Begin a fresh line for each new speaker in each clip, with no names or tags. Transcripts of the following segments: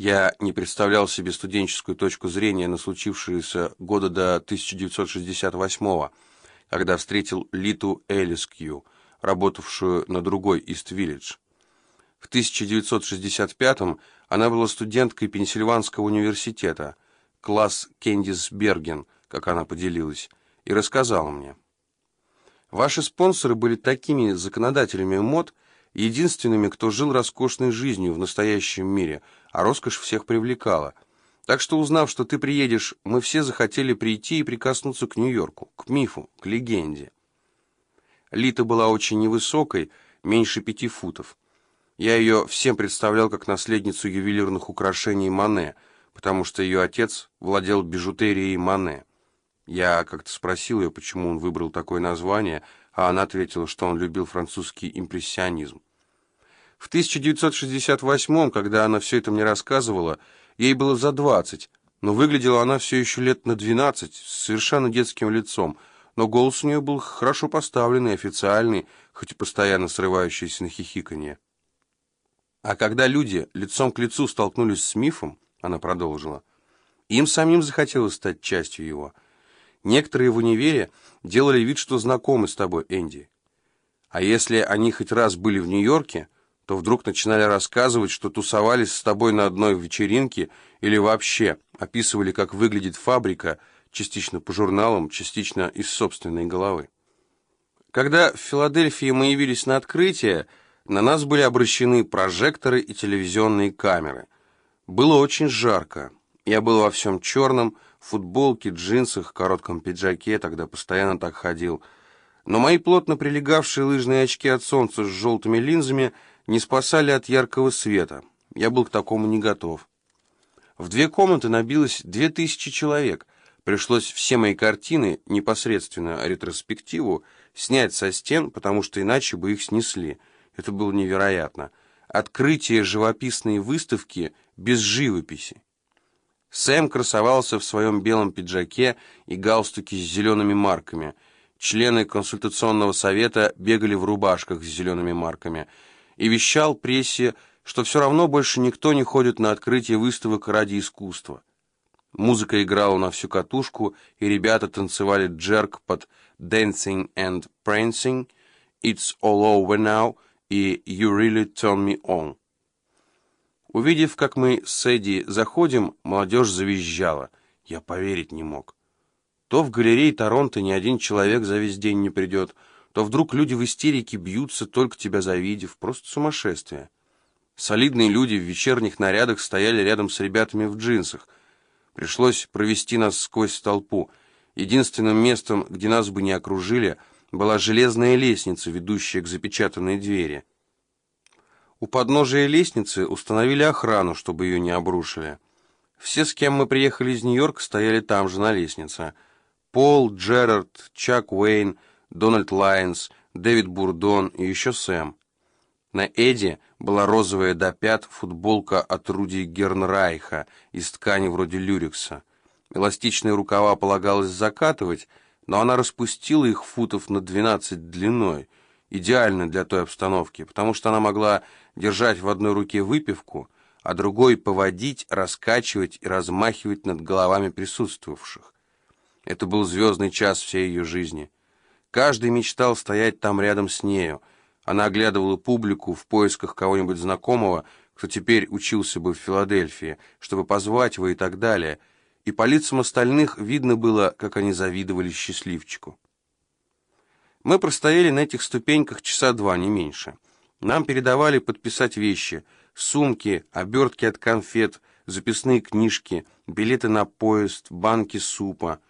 Я не представлял себе студенческую точку зрения на случившееся года до 1968 когда встретил Литу Элискью, работавшую на другой Ист-Виллидж. В 1965 она была студенткой Пенсильванского университета, класс Кендис Берген, как она поделилась, и рассказала мне. Ваши спонсоры были такими законодателями мод, единственными, кто жил роскошной жизнью в настоящем мире, а роскошь всех привлекала. Так что, узнав, что ты приедешь, мы все захотели прийти и прикоснуться к Нью-Йорку, к мифу, к легенде. Лита была очень невысокой, меньше пяти футов. Я ее всем представлял как наследницу ювелирных украшений Мане, потому что ее отец владел бижутерией Мане. Я как-то спросил ее, почему он выбрал такое название, а она ответила, что он любил французский импрессионизм. В 1968 когда она все это мне рассказывала, ей было за 20, но выглядела она все еще лет на 12, с совершенно детским лицом, но голос у нее был хорошо поставленный, официальный, хоть и постоянно срывающийся на хихиканье. А когда люди лицом к лицу столкнулись с мифом, она продолжила, им самим захотелось стать частью его – Некоторые в универе делали вид, что знакомы с тобой, Энди. А если они хоть раз были в Нью-Йорке, то вдруг начинали рассказывать, что тусовались с тобой на одной вечеринке или вообще описывали, как выглядит фабрика, частично по журналам, частично из собственной головы. Когда в Филадельфии мы явились на открытие, на нас были обращены прожекторы и телевизионные камеры. Было очень жарко. Я был во всем черном, футболке, джинсах, коротком пиджаке, тогда постоянно так ходил. Но мои плотно прилегавшие лыжные очки от солнца с желтыми линзами не спасали от яркого света. Я был к такому не готов. В две комнаты набилось две тысячи человек. Пришлось все мои картины, непосредственно ретроспективу, снять со стен, потому что иначе бы их снесли. Это было невероятно. Открытие живописной выставки без живописи. Сэм красовался в своем белом пиджаке и галстуке с зелеными марками. Члены консультационного совета бегали в рубашках с зелеными марками. И вещал прессе, что все равно больше никто не ходит на открытие выставок ради искусства. Музыка играла на всю катушку, и ребята танцевали джерк под «Dancing and Prancing», «It's all over now» и «You really turn me on». Увидев, как мы с Эдди заходим, молодежь завизжала. Я поверить не мог. То в галерее Торонто ни один человек за весь день не придет, то вдруг люди в истерике бьются, только тебя завидев. Просто сумасшествие. Солидные люди в вечерних нарядах стояли рядом с ребятами в джинсах. Пришлось провести нас сквозь толпу. Единственным местом, где нас бы не окружили, была железная лестница, ведущая к запечатанной двери. У подножия лестницы установили охрану, чтобы ее не обрушили. Все, с кем мы приехали из Нью-Йорка, стояли там же, на лестнице. Пол, Джерард, Чак Уэйн, Дональд Лайнс, Дэвид Бурдон и еще Сэм. На Эдди была розовая до пят футболка от Руди Гернрайха из ткани вроде люрекса. Эластичные рукава полагалось закатывать, но она распустила их футов на 12 длиной, идеально для той обстановки, потому что она могла держать в одной руке выпивку, а другой поводить, раскачивать и размахивать над головами присутствовавших. Это был звездный час всей ее жизни. Каждый мечтал стоять там рядом с нею. Она оглядывала публику в поисках кого-нибудь знакомого, кто теперь учился бы в Филадельфии, чтобы позвать его и так далее. И по лицам остальных видно было, как они завидовали счастливчику. Мы простояли на этих ступеньках часа два, не меньше. Нам передавали подписать вещи, сумки, обертки от конфет, записные книжки, билеты на поезд, банки супа.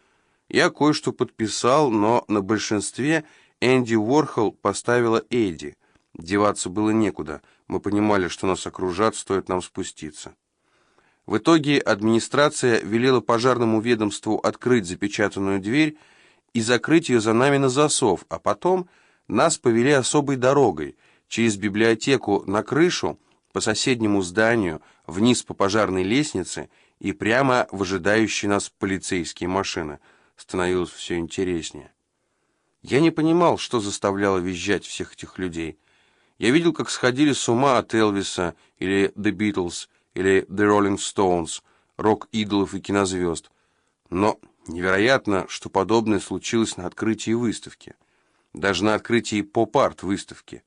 Я кое-что подписал, но на большинстве Энди Уорхол поставила Эдди. Деваться было некуда. Мы понимали, что нас окружат, стоит нам спуститься. В итоге администрация велела пожарному ведомству открыть запечатанную дверь и закрыть ее за нами на засов, а потом нас повели особой дорогой — через библиотеку на крышу, по соседнему зданию, вниз по пожарной лестнице и прямо в ожидающие нас полицейские машины становилось все интереснее. Я не понимал, что заставляло визжать всех этих людей. Я видел, как сходили с ума от Элвиса или The Beatles или The Rolling Stones, рок-идолов и кинозвезд. Но невероятно, что подобное случилось на открытии выставки. Даже на открытии поп-арт выставки.